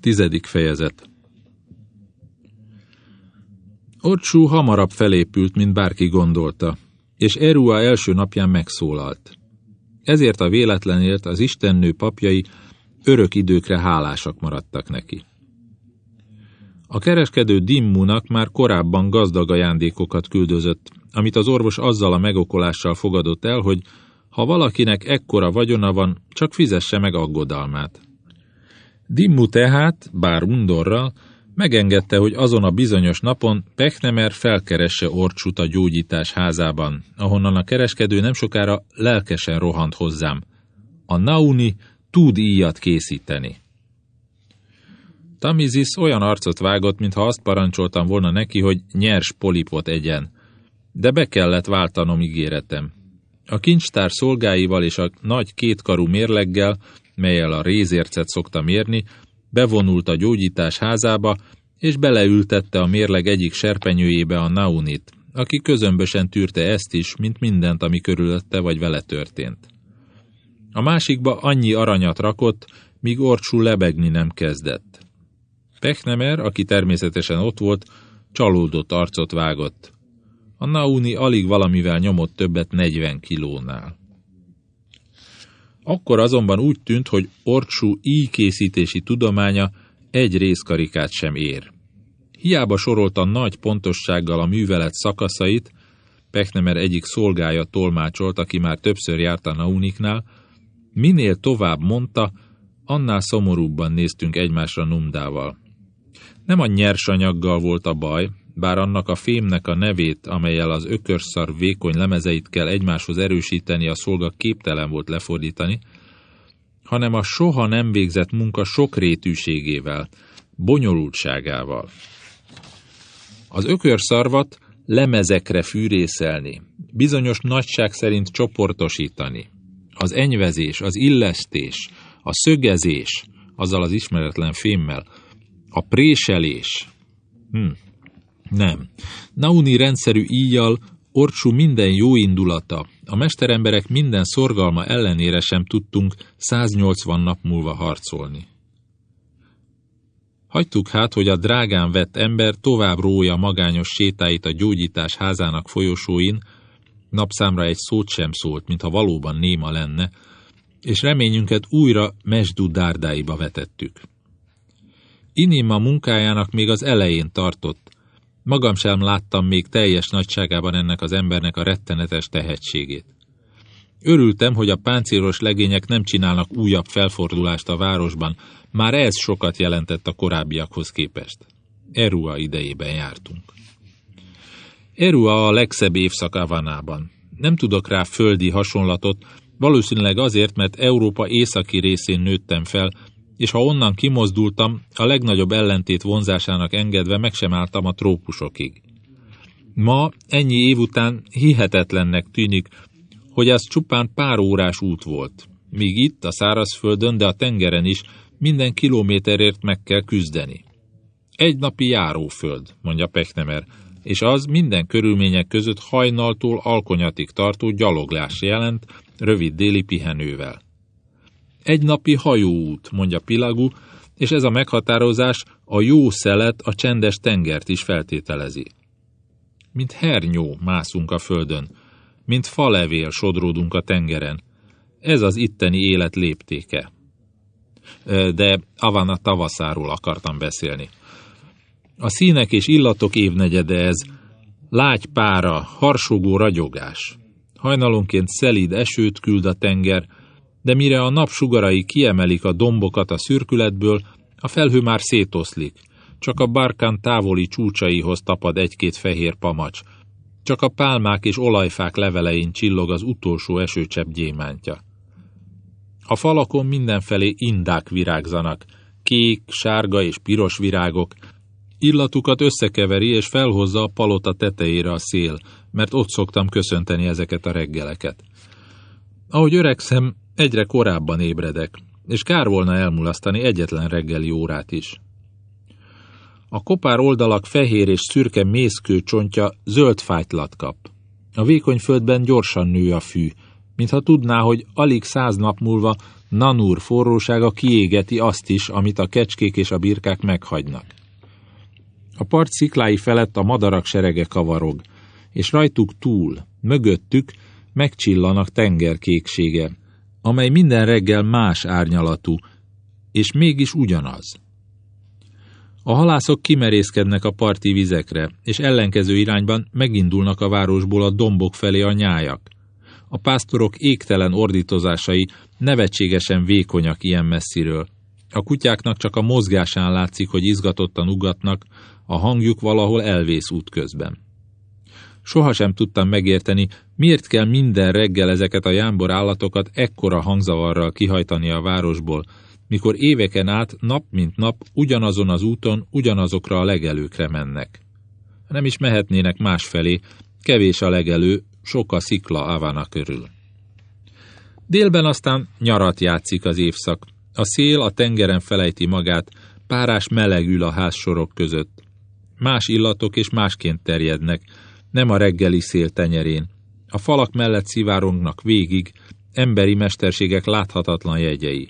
Tizedik fejezet Orcsú hamarabb felépült, mint bárki gondolta, és Erua első napján megszólalt. Ezért a véletlenért az istennő papjai örök időkre hálásak maradtak neki. A kereskedő Dimmunak már korábban gazdag ajándékokat küldözött, amit az orvos azzal a megokolással fogadott el, hogy ha valakinek ekkora vagyona van, csak fizesse meg aggodalmát. Dimmu tehát, bár undorral, megengedte, hogy azon a bizonyos napon Pechnemer felkeresse Orcsut a gyógyítás házában, ahonnan a kereskedő nem sokára lelkesen rohant hozzám. A Nauni tud íjat készíteni. Tamizis olyan arcot vágott, mintha azt parancsoltam volna neki, hogy nyers polipot egyen. De be kellett váltanom ígéretem. A kincstár szolgáival és a nagy kétkarú mérleggel, melyel a rézércet szokta mérni, bevonult a gyógyítás házába, és beleültette a mérleg egyik serpenyőjébe a Naunit, aki közömbösen tűrte ezt is, mint mindent, ami körülötte vagy vele történt. A másikba annyi aranyat rakott, míg Orcsú lebegni nem kezdett. Pechnemer, aki természetesen ott volt, csalódott arcot vágott. A Nauni alig valamivel nyomott többet 40 kilónál. Akkor azonban úgy tűnt, hogy Orcsú íjkészítési tudománya egy részkarikát sem ér. Hiába sorolta nagy pontossággal a művelet szakaszait, Pechnemer egyik szolgája tolmácsolt, aki már többször járt a Nauniknál, minél tovább mondta, annál szomorúbban néztünk egymásra Numdával. Nem a nyersanyaggal volt a baj, bár annak a fémnek a nevét, amelyel az ökörszar vékony lemezeit kell egymáshoz erősíteni, a szolga képtelen volt lefordítani, hanem a soha nem végzett munka sokrétűségével, bonyolultságával. Az ökörszarvat lemezekre fűrészelni, bizonyos nagyság szerint csoportosítani. Az enyvezés, az illesztés, a szögezés, azzal az ismeretlen fémmel, a préselés. Hm. Nem. Nauni rendszerű íjjal Orcsú minden jó indulata, a mesteremberek minden szorgalma ellenére sem tudtunk 180 nap múlva harcolni. Hagytuk hát, hogy a drágán vett ember tovább rója magányos sétáit a gyógyítás házának folyosóin, napszámra egy szót sem szólt, mintha valóban néma lenne, és reményünket újra Mesdú dárdáiba vetettük. Inima munkájának még az elején tartott, magam sem láttam még teljes nagyságában ennek az embernek a rettenetes tehetségét. Örültem, hogy a páncélos legények nem csinálnak újabb felfordulást a városban, már ez sokat jelentett a korábbiakhoz képest. Erua idejében jártunk. Erua a legszebb évszak Avanában. Nem tudok rá földi hasonlatot, valószínűleg azért, mert Európa északi részén nőttem fel, és ha onnan kimozdultam, a legnagyobb ellentét vonzásának engedve meg sem álltam a trópusokig. Ma, ennyi év után hihetetlennek tűnik, hogy az csupán pár órás út volt. Míg itt, a szárazföldön, de a tengeren is minden kilométerért meg kell küzdeni. Egy napi járóföld, mondja Pechnemer, és az minden körülmények között hajnaltól alkonyatig tartó gyaloglás jelent, rövid déli pihenővel. Egy napi hajóút, mondja Pilagú, és ez a meghatározás a jó szelet a csendes tengert is feltételezi. Mint hernyó mászunk a földön, mint falevél sodródunk a tengeren. Ez az itteni élet léptéke. De Avana tavaszáról akartam beszélni. A színek és illatok évnegyede ez, lágy pára, harsogó ragyogás. Hajnalonként szelíd esőt küld a tenger, de mire a napsugarai kiemelik a dombokat a szürkületből, a felhő már szétoszlik, csak a barkán távoli csúcsaihoz tapad egy-két fehér pamacs, csak a pálmák és olajfák levelein csillog az utolsó esőcsepp gyémántja. A falakon mindenfelé indák virágzanak, kék, sárga és piros virágok, illatukat összekeveri és felhozza a palota tetejére a szél, mert ott szoktam köszönteni ezeket a reggeleket. Ahogy öregszem, egyre korábban ébredek, és kár volna elmulasztani egyetlen reggeli órát is. A kopár oldalak fehér és szürke mészkő csontja zöld fájtlat kap. A vékony földben gyorsan nő a fű, mintha tudná, hogy alig száz nap múlva Nanúr forrósága kiégeti azt is, amit a kecskék és a birkák meghagynak. A part sziklái felett a madarak serege kavarog, és rajtuk túl, mögöttük megcsillanak tengerkéksége, amely minden reggel más árnyalatú, és mégis ugyanaz. A halászok kimerészkednek a parti vizekre, és ellenkező irányban megindulnak a városból a dombok felé a nyájak. A pásztorok égtelen ordítozásai nevetségesen vékonyak ilyen messziről. A kutyáknak csak a mozgásán látszik, hogy izgatottan ugatnak, a hangjuk valahol elvész útközben. Sohasem tudtam megérteni, miért kell minden reggel ezeket a jámbor állatokat ekkora hangzavarral kihajtani a városból, mikor éveken át nap mint nap ugyanazon az úton ugyanazokra a legelőkre mennek. Nem is mehetnének másfelé, kevés a legelő, sok a szikla Avana körül. Délben aztán nyarat játszik az évszak. A szél a tengeren felejti magát, párás meleg ül a házsorok között. Más illatok és másként terjednek, nem a reggeli szél tenyerén. A falak mellett szivárognak végig, emberi mesterségek láthatatlan jegyei.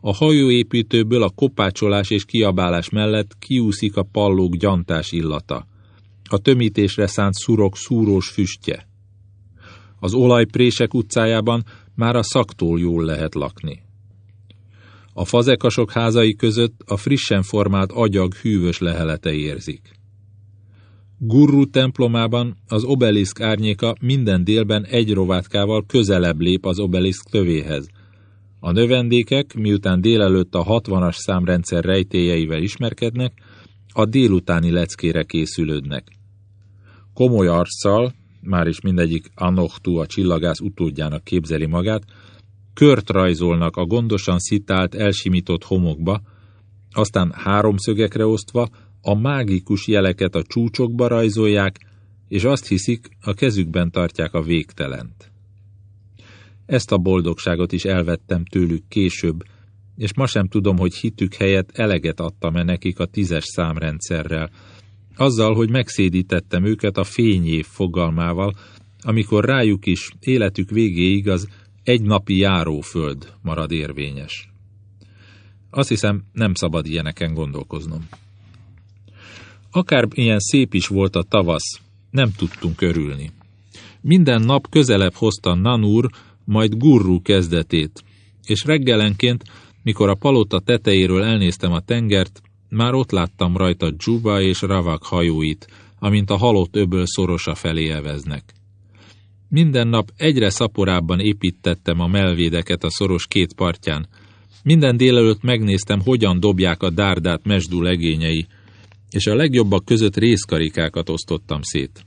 A hajóépítőből a kopácsolás és kiabálás mellett kiúszik a pallók gyantás illata. A tömítésre szánt szurok szúrós füstje. Az olajprések utcájában már a szaktól jól lehet lakni. A fazekasok házai között a frissen formált agyag hűvös lehelete érzik. Gurru templomában az obeliszk árnyéka minden délben egy rovátkával közelebb lép az obeliszk tövéhez. A növendékek, miután délelőtt a hatvanas számrendszer rejtélyeivel ismerkednek, a délutáni leckére készülődnek. Komoly arccal, már is mindegyik Anochtu a csillagász utódjának képzeli magát, kört rajzolnak a gondosan szitált, elsimított homokba, aztán háromszögekre osztva a mágikus jeleket a csúcsokba rajzolják, és azt hiszik, a kezükben tartják a végtelent. Ezt a boldogságot is elvettem tőlük később, és ma sem tudom, hogy hitük helyett eleget adtam-e nekik a tízes számrendszerrel, azzal, hogy megszédítettem őket a fényév fogalmával, amikor rájuk is életük végéig az egy napi járóföld marad érvényes. Azt hiszem, nem szabad ilyeneken gondolkoznom. Akár ilyen szép is volt a tavasz, nem tudtunk örülni. Minden nap közelebb hozta Nanur, majd Gurru kezdetét, és reggelenként, mikor a palota tetejéről elnéztem a tengert, már ott láttam rajta Dzsuba és Ravak hajóit, amint a halott öböl szorosa felé eveznek. Minden nap egyre szaporábban építettem a melvédeket a szoros két partján. Minden délelőtt megnéztem, hogyan dobják a dárdát mesdú legényei, és a legjobbak között részkarikákat osztottam szét.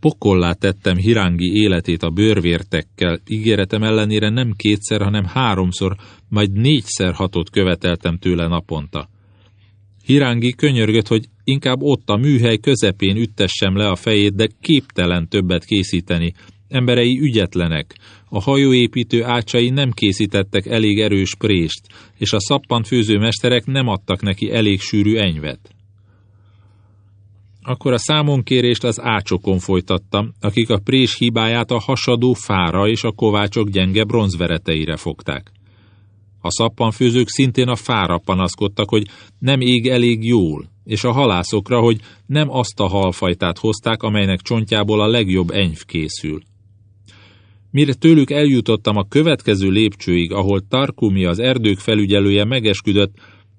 Pokollá tettem Hirángi életét a bőrvértekkel, ígéretem ellenére nem kétszer, hanem háromszor, majd négyszer hatot követeltem tőle naponta. Hirángi könyörgött, hogy inkább ott a műhely közepén üttessem le a fejét, de képtelen többet készíteni. Emberei ügyetlenek, a hajóépítő ácsai nem készítettek elég erős prést, és a szappant főzőmesterek nem adtak neki elég sűrű enyvet. Akkor a számonkérést az ácsokon folytattam, akik a prés hibáját a hasadó fára és a kovácsok gyenge bronzvereteire fogták. A szappanfőzők szintén a fára panaszkodtak, hogy nem ég elég jól, és a halászokra, hogy nem azt a halfajtát hozták, amelynek csontjából a legjobb enyv készül. Mire tőlük eljutottam a következő lépcsőig, ahol Tarkumi az erdők felügyelője megesküdött,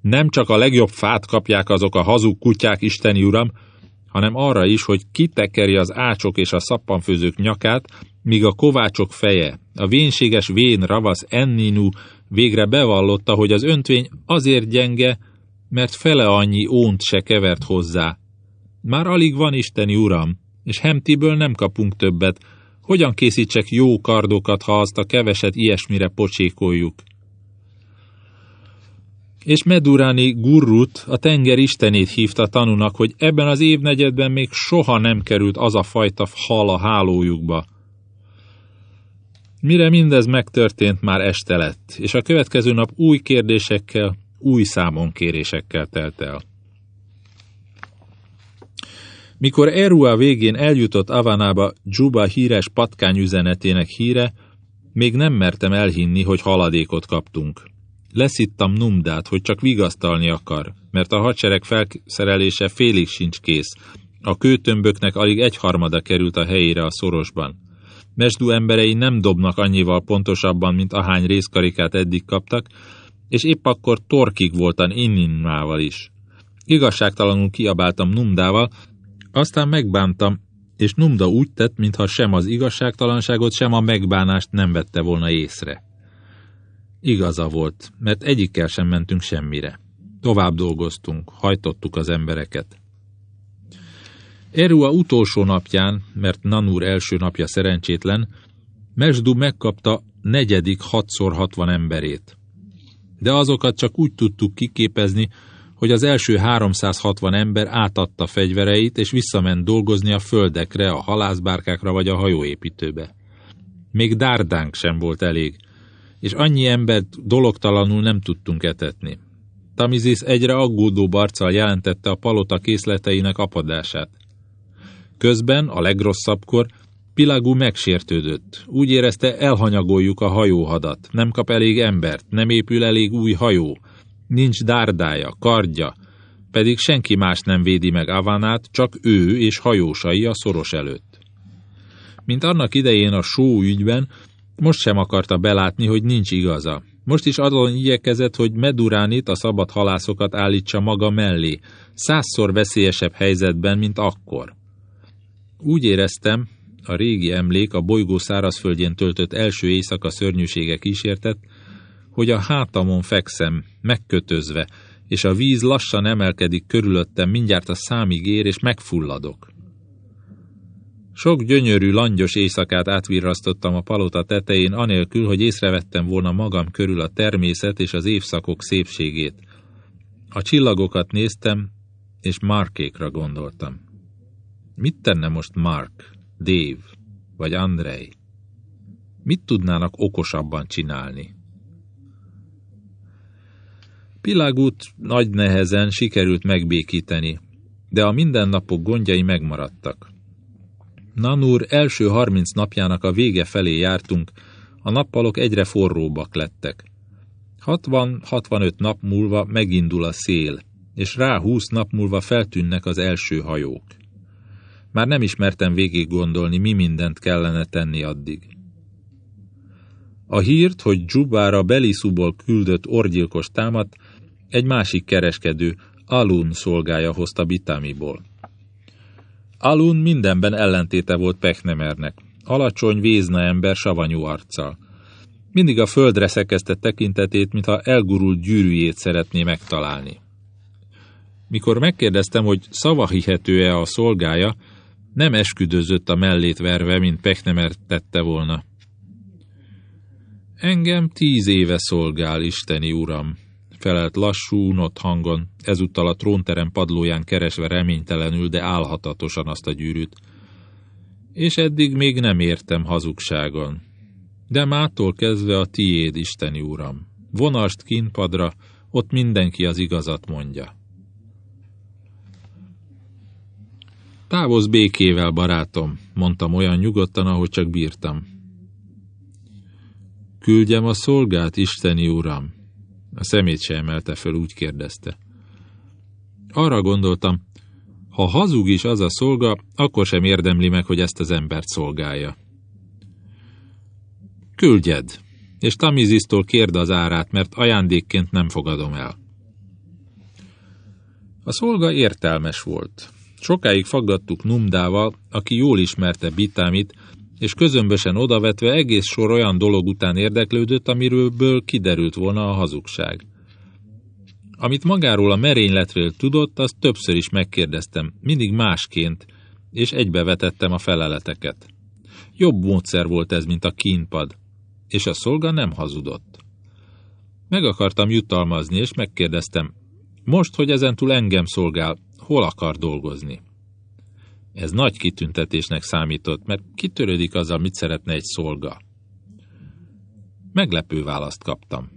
nem csak a legjobb fát kapják azok a hazug kutyák, isteni uram, hanem arra is, hogy kitekeri az ácsok és a szappanfőzők nyakát, míg a kovácsok feje, a vénséges vén ravasz Enninu végre bevallotta, hogy az öntvény azért gyenge, mert fele annyi ónt se kevert hozzá. Már alig van isteni uram, és Hemtiből nem kapunk többet. Hogyan készítsek jó kardokat, ha azt a keveset ilyesmire pocsékoljuk? És Medurani Gurrut, a tenger istenét hívta tanúnak, hogy ebben az évnegyedben még soha nem került az a fajta hal a hálójukba. Mire mindez megtörtént, már este lett, és a következő nap új kérdésekkel, új számonkérésekkel telt el. Mikor Erua végén eljutott Avanába Juba híres patkány üzenetének híre, Még nem mertem elhinni, hogy haladékot kaptunk. Leszittam Numdát, hogy csak vigasztalni akar, mert a hadsereg felszerelése félig sincs kész. A kőtömböknek alig egyharmada került a helyére a szorosban. Mesdú emberei nem dobnak annyival pontosabban, mint ahány részkarikát eddig kaptak, és épp akkor torkig voltan Inninmával is. Igazságtalanul kiabáltam Numdával, aztán megbántam, és Numda úgy tett, mintha sem az igazságtalanságot, sem a megbánást nem vette volna észre. Igaza volt, mert egyikkel sem mentünk semmire. Tovább dolgoztunk, hajtottuk az embereket. Erua utolsó napján, mert Nanur első napja szerencsétlen, Mesdu megkapta negyedik 6x60 emberét. De azokat csak úgy tudtuk kiképezni, hogy az első 360 ember átadta fegyvereit, és visszament dolgozni a földekre, a halászbárkákra vagy a hajóépítőbe. Még dárdánk sem volt elég, és annyi embert dologtalanul nem tudtunk etetni. Tamizis egyre aggódó barccal jelentette a palota készleteinek apadását. Közben, a legrosszabbkor, Pilagú megsértődött. Úgy érezte, elhanyagoljuk a hajóhadat. Nem kap elég embert, nem épül elég új hajó. Nincs dárdája, kardja, pedig senki más nem védi meg Avanát, csak ő és hajósai a szoros előtt. Mint annak idején a só ügyben, most sem akarta belátni, hogy nincs igaza. Most is azon igyekezett, hogy Meduránit, a szabad halászokat állítsa maga mellé, százszor veszélyesebb helyzetben, mint akkor. Úgy éreztem, a régi emlék a bolygó szárazföldjén töltött első éjszaka szörnyűsége kísértett, hogy a hátamon fekszem, megkötözve, és a víz lassan emelkedik körülöttem, mindjárt a számig ér, és megfulladok. Sok gyönyörű, langyos éjszakát átvirrasztottam a palota tetején, anélkül, hogy észrevettem volna magam körül a természet és az évszakok szépségét. A csillagokat néztem, és Markékra gondoltam. Mit tenne most Mark, Dave vagy Andrei? Mit tudnának okosabban csinálni? Pilágut nagy nehezen sikerült megbékíteni, de a mindennapok gondjai megmaradtak. Nanur első harminc napjának a vége felé jártunk, a nappalok egyre forróbbak lettek. 60-65 nap múlva megindul a szél, és rá 20 nap múlva feltűnnek az első hajók. Már nem ismertem végig gondolni, mi mindent kellene tenni addig. A hírt, hogy Dzsubára Beliszuból küldött orgyilkos támad, egy másik kereskedő, Alun szolgája hozta Bitamiból. Alun mindenben ellentéte volt Pechnemernek. Alacsony, vézna ember savanyú arccal. Mindig a földre szekezte tekintetét, mintha elgurult gyűrűjét szeretné megtalálni. Mikor megkérdeztem, hogy szavahihető-e a szolgája, nem esküdözött a mellét verve, mint Pechnemer tette volna. Engem tíz éve szolgál, Isteni Uram, felelt lassú, unott hangon, ezúttal a trónterem padlóján keresve reménytelenül, de álhatatosan azt a gyűrűt. És eddig még nem értem hazugságon. De mától kezdve a tiéd, Isteni Uram. Vonast kínpadra, ott mindenki az igazat mondja. Távozz békével, barátom, mondtam olyan nyugodtan, ahogy csak bírtam. Küldjem a szolgát, Isteni Uram, a szemét se emelte föl, úgy kérdezte. Arra gondoltam, ha hazug is az a szolga, akkor sem érdemli meg, hogy ezt az embert szolgálja. Küldjed, és Tamizisztól kérd az árát, mert ajándékként nem fogadom el. A szolga értelmes volt. Sokáig faggattuk Numdával, aki jól ismerte Bitámit, és közömbösen odavetve egész sor olyan dolog után érdeklődött, amiről kiderült volna a hazugság. Amit magáról a merényletről tudott, azt többször is megkérdeztem, mindig másként, és egybevetettem a feleleteket. Jobb módszer volt ez, mint a kínpad, és a szolga nem hazudott. Meg akartam jutalmazni, és megkérdeztem, most, hogy ezentúl engem szolgál, hol akar dolgozni? Ez nagy kitüntetésnek számított, mert kitörődik azzal, mit szeretne egy szolga. Meglepő választ kaptam.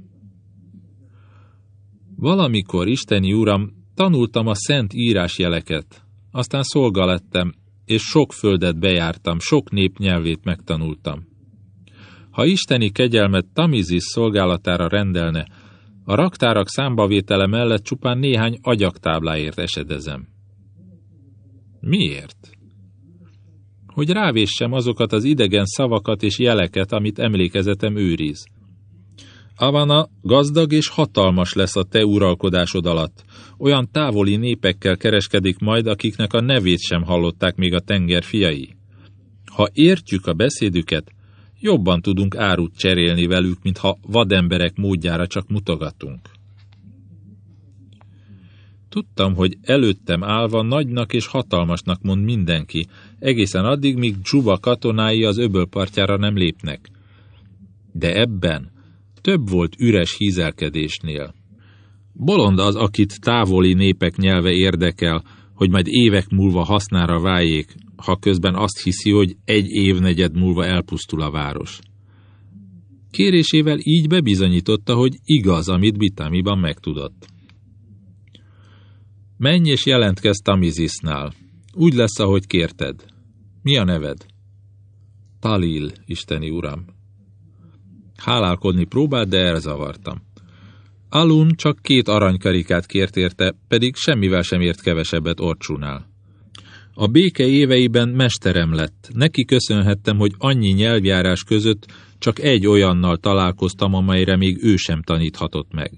Valamikor, Isteni Uram, tanultam a szent írásjeleket, aztán szolga lettem, és sok földet bejártam, sok nép nyelvét megtanultam. Ha isteni kegyelmet Tamizis szolgálatára rendelne, a raktárak számbavétele mellett csupán néhány agyaktábláért esedezem. Miért? Hogy rávéssem azokat az idegen szavakat és jeleket, amit emlékezetem őriz. Avana gazdag és hatalmas lesz a te uralkodásod alatt. Olyan távoli népekkel kereskedik majd, akiknek a nevét sem hallották még a tenger fiai. Ha értjük a beszédüket, jobban tudunk árut cserélni velük, mintha vademberek módjára csak mutogatunk. Tudtam, hogy előttem állva nagynak és hatalmasnak mond mindenki, egészen addig, míg Dzsuba katonái az öbölpartjára nem lépnek. De ebben több volt üres hízelkedésnél. Bolond az, akit távoli népek nyelve érdekel, hogy majd évek múlva hasznára váljék, ha közben azt hiszi, hogy egy évnegyed múlva elpusztul a város. Kérésével így bebizonyította, hogy igaz, amit Bitamiban megtudott. Menj és jelentkezz Tamizisnál. Úgy lesz, ahogy kérted. Mi a neved? Talil, isteni uram. Hálálkodni próbált, de elzavartam. Alun csak két aranykarikát kért érte, pedig semmivel sem ért kevesebbet Orcsúnál. A béke éveiben mesterem lett. Neki köszönhettem, hogy annyi nyelvjárás között csak egy olyannal találkoztam, amelyre még ő sem taníthatott meg.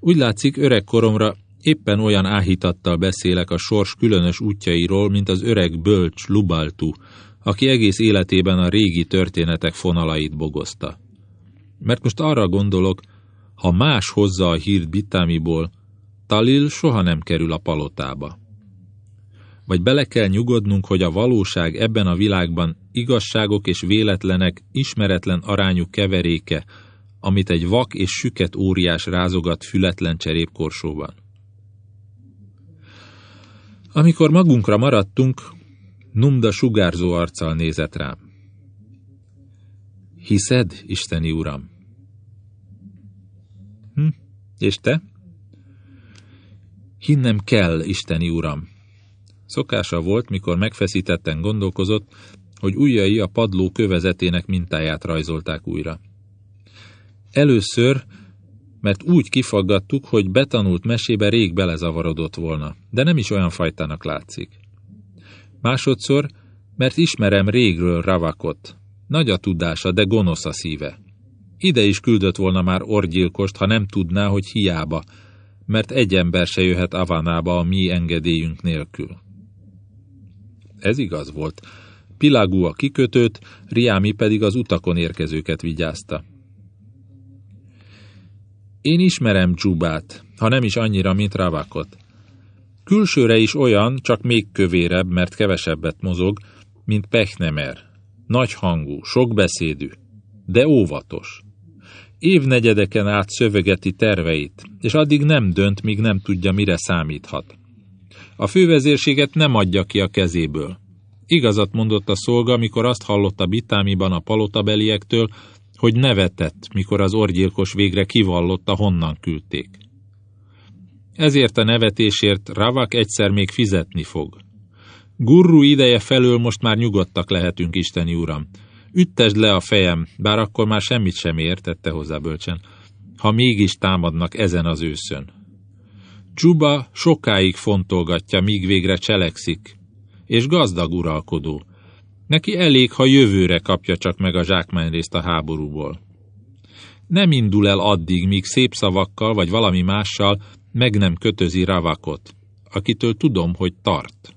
Úgy látszik, öreg koromra éppen olyan áhítattal beszélek a sors különös útjairól, mint az öreg bölcs Lubaltu, aki egész életében a régi történetek fonalait bogozta. Mert most arra gondolok, ha más hozza a hírt Bitámiból, Talil soha nem kerül a palotába. Vagy bele kell nyugodnunk, hogy a valóság ebben a világban igazságok és véletlenek ismeretlen arányú keveréke, amit egy vak és süket óriás rázogat fületlen cserépkorsóban. Amikor magunkra maradtunk, Numda sugárzó arccal nézett rám. Hiszed, Isteni Uram? Hm, és te? Hinnem kell, Isteni Uram. Szokása volt, mikor megfeszítetten gondolkozott, hogy ujjai a padló kövezetének mintáját rajzolták újra. Először, mert úgy kifaggattuk, hogy betanult mesébe rég belezavarodott volna, de nem is olyan fajtának látszik. Másodszor, mert ismerem régről Ravakot. Nagy a tudása, de gonosz a szíve. Ide is küldött volna már orgyilkost, ha nem tudná, hogy hiába, mert egy ember se jöhet Avanába a mi engedélyünk nélkül. Ez igaz volt. Pilagú a kikötőt, Riámi pedig az utakon érkezőket vigyázta. Én ismerem Dzsubát, ha nem is annyira, mint Ravakot. Külsőre is olyan, csak még kövérebb, mert kevesebbet mozog, mint Pechnemer. Nagy hangú, sokbeszédű, de óvatos. Évnegyedeken át szövegeti terveit, és addig nem dönt, míg nem tudja, mire számíthat. A fővezérséget nem adja ki a kezéből. Igazat mondott a szolga, mikor azt hallotta Bitámiban a palotabeliektől, hogy nevetett, mikor az orgyilkos végre kivallotta, honnan küldték. Ezért a nevetésért Ravak egyszer még fizetni fog. Gurru ideje felől most már nyugodtak lehetünk, Isteni Uram. Üttesd le a fejem, bár akkor már semmit sem értette hozzá bölcsen, ha mégis támadnak ezen az őszön. Csuba sokáig fontolgatja, míg végre cselekszik, és gazdag uralkodó. Neki elég, ha jövőre kapja csak meg a zsákmányrészt a háborúból. Nem indul el addig, míg szép szavakkal vagy valami mással meg nem kötözi Ravakot, akitől tudom, hogy tart.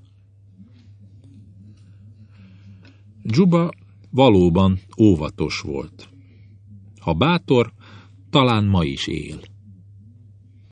Juba valóban óvatos volt. Ha bátor, talán ma is él.